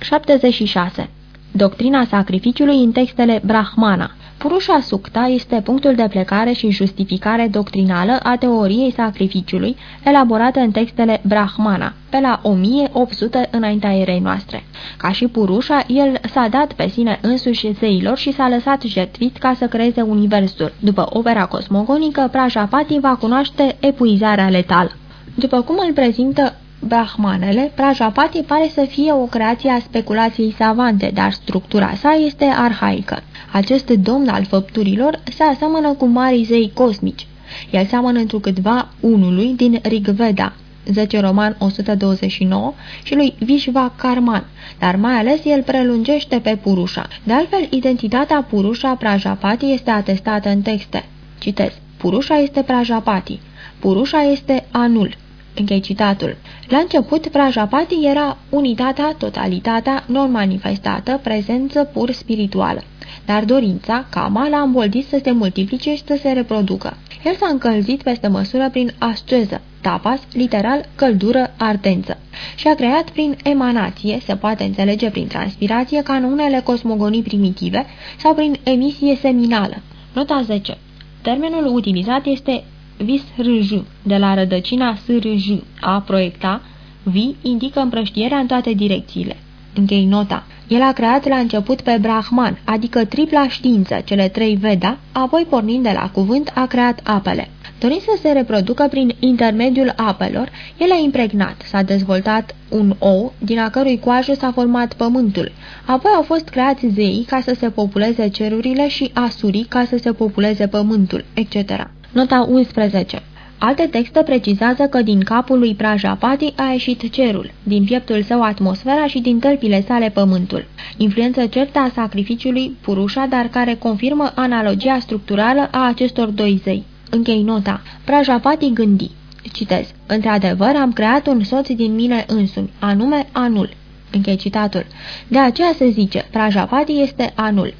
76. Doctrina sacrificiului în textele Brahmana Purusha Sukta este punctul de plecare și justificare doctrinală a teoriei sacrificiului, elaborată în textele Brahmana, pe la 1800 înaintea erei noastre. Ca și Purusha, el s-a dat pe sine însuși zeilor și s-a lăsat jertvit ca să creeze universul. După opera cosmogonică, Prajapati va cunoaște epuizarea letală. După cum îl prezintă Brahmanele, Prajapati pare să fie o creație a speculației savante, dar structura sa este arhaică. Acest domn al făpturilor se aseamănă cu marii zei cosmici. El seamănă întrucâtva unului din Rigveda, 10 roman 129 și lui Vishva Karman, dar mai ales el prelungește pe Purusha. De altfel, identitatea Purusha Prajapati este atestată în texte. Citez. Purusha este Prajapati. Purusha este anul. Închei citatul. La început, Prajapati era unitatea, totalitatea, non-manifestată, prezență pur spirituală. Dar dorința, kama, l-a îmboldit să se multiplice și să se reproducă. El s-a încălzit peste măsură prin asceză, tapas, literal, căldură, ardență. Și a creat prin emanație, se poate înțelege prin transpirație, ca în unele cosmogonii primitive, sau prin emisie seminală. Nota 10. Termenul utilizat este vis-rj, de la rădăcina s-rj, a proiecta, vi indică împrăștierea în toate direcțiile. Închei nota. El a creat la început pe Brahman, adică tripla știință, cele trei Veda, apoi pornind de la cuvânt a creat apele. Dorind să se reproducă prin intermediul apelor, el a impregnat, s-a dezvoltat un ou, din a cărui coajă s-a format pământul. Apoi au fost creați zeii ca să se populeze cerurile și asurii ca să se populeze pământul, etc. Nota 11 Alte texte precizează că din capul lui Prajapati a ieșit cerul, din pieptul său atmosfera și din tălpile sale pământul. Influență certă a sacrificiului Purusha, dar care confirmă analogia structurală a acestor doi zei. Închei nota. Prajapati gândi. Citez. Într-adevăr, am creat un soț din mine însumi, anume anul. Închei citatul. De aceea se zice, Prajapati este anul.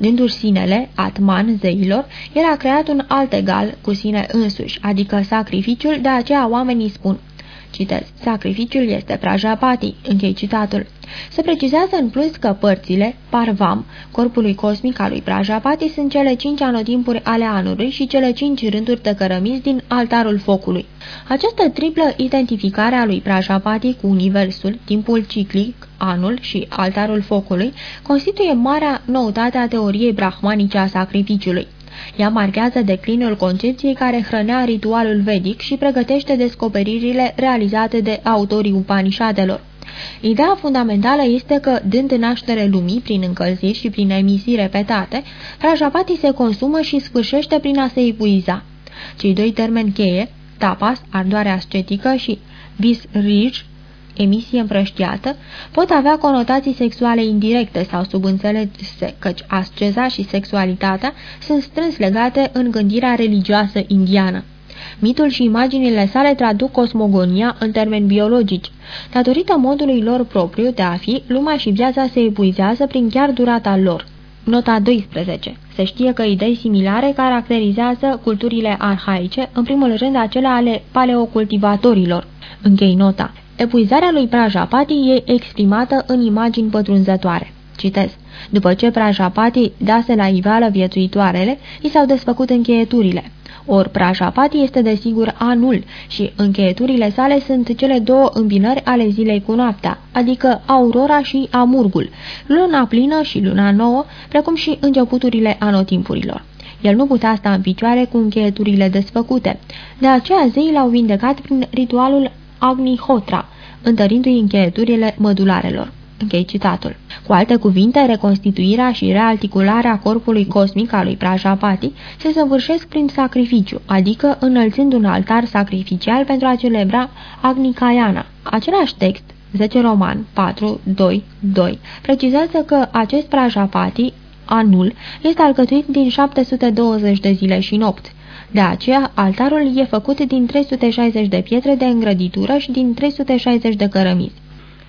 Dându-și sinele, atman zeilor, el a creat un alt egal cu sine însuși, adică sacrificiul, de aceea oamenii spun Citez, sacrificiul este prajapati, închei citatul. Se precizează în plus că părțile, parvam, corpului cosmic al lui Prajapati sunt cele cinci anotimpuri ale anului și cele cinci rânduri de cărămizi din altarul focului. Această triplă identificare a lui Prajapati cu universul, timpul ciclic, anul și altarul focului, constituie marea noutate a teoriei brahmanice a sacrificiului. Ea marchează declinul concepției care hrănea ritualul vedic și pregătește descoperirile realizate de autorii Upanishadelor. Ideea fundamentală este că, dând naștere lumii prin încălziri și prin emisii repetate, Prajapati se consumă și sfârșește prin a se epuiza. Cei doi termeni cheie, tapas, ardoare ascetică și vis rij, emisie împrăștiată, pot avea conotații sexuale indirecte sau subînțelese, căci asceza și sexualitatea sunt strâns legate în gândirea religioasă indiană. Mitul și imaginile sale traduc cosmogonia în termeni biologici. Datorită modului lor propriu de a fi, lumea și viața se epuizează prin chiar durata lor. Nota 12. Se știe că idei similare caracterizează culturile arhaice, în primul rând acele ale paleocultivatorilor. Închei nota. Epuizarea lui Prajapati e exprimată în imagini pătrunzătoare. Citez. După ce Prajapati dase la iveală viețuitoarele, i s-au desfăcut încheieturile. Or Prajapati este desigur anul și încheieturile sale sunt cele două îmbinări ale zilei cu noaptea, adică aurora și amurgul, luna plină și luna nouă, precum și începuturile anotimpurilor. El nu putea sta în picioare cu încheieturile desfăcute. De aceea zeii l-au vindecat prin ritualul Agnihotra, întărindu-i încheieturile mădularelor. Închei citatul. Cu alte cuvinte, reconstituirea și rearticularea corpului cosmic al lui Prajapati se săvârșesc prin sacrificiu, adică înălțând un altar sacrificial pentru a celebra Agnicayana. Același text, 10 roman 4, 2, 2, precizează că acest Prajapati, anul, este alcătuit din 720 de zile și nopți. De aceea, altarul e făcut din 360 de pietre de îngrăditură și din 360 de cărămizi.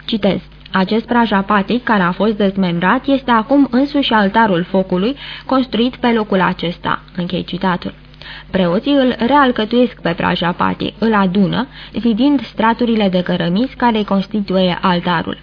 Citez. Acest prajapatic, care a fost dezmembrat, este acum însuși altarul focului, construit pe locul acesta. Închei citatul. Preoții îl realcătuiesc pe prajapati, îl adună, zidind straturile de cărămizi care constituie altarul.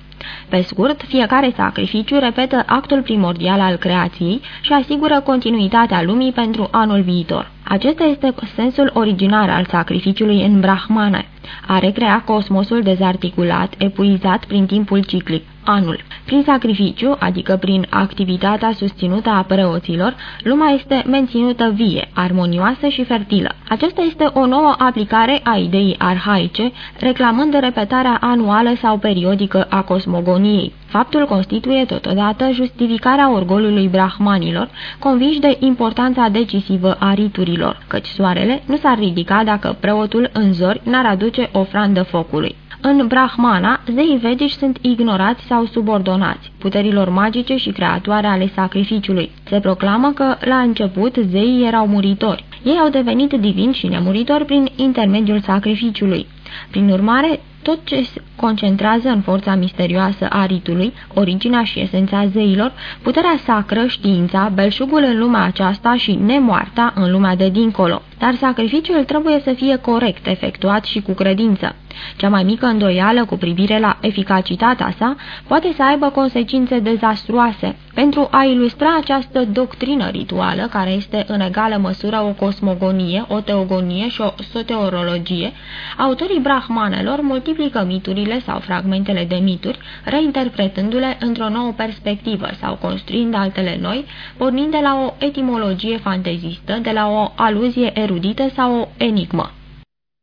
Pe scurt, fiecare sacrificiu repetă actul primordial al creației și asigură continuitatea lumii pentru anul viitor. Acesta este sensul originar al sacrificiului în Brahmane, a recrea cosmosul dezarticulat, epuizat prin timpul ciclic, anul. Prin sacrificiu, adică prin activitatea susținută a preoților, lumea este menținută vie, armonioasă și fertilă. Aceasta este o nouă aplicare a ideii arhaice, reclamând repetarea anuală sau periodică a cosmogoniei. Faptul constituie totodată justificarea orgolului brahmanilor, convinși de importanța decisivă a riturilor, căci soarele nu s-ar ridica dacă preotul în zori n-ar aduce ofrandă focului. În Brahmana, zeii vedici sunt ignorați sau subordonați puterilor magice și creatoare ale sacrificiului. Se proclamă că, la început, zeii erau muritori. Ei au devenit divini și nemuritori prin intermediul sacrificiului. Prin urmare, tot ce se concentrează în forța misterioasă a ritului, originea și esența zeilor, puterea sacră, știința, belșugul în lumea aceasta și nemoarta în lumea de dincolo. Dar sacrificiul trebuie să fie corect efectuat și cu credință. Cea mai mică îndoială cu privire la eficacitatea sa poate să aibă consecințe dezastruoase. Pentru a ilustra această doctrină rituală, care este în egală măsură o cosmogonie, o teogonie și o soteorologie, autorii brahmanelor multiplică miturile sau fragmentele de mituri, reinterpretându-le într-o nouă perspectivă sau construind altele noi, pornind de la o etimologie fantezistă, de la o aluzie erudită sau o enigmă.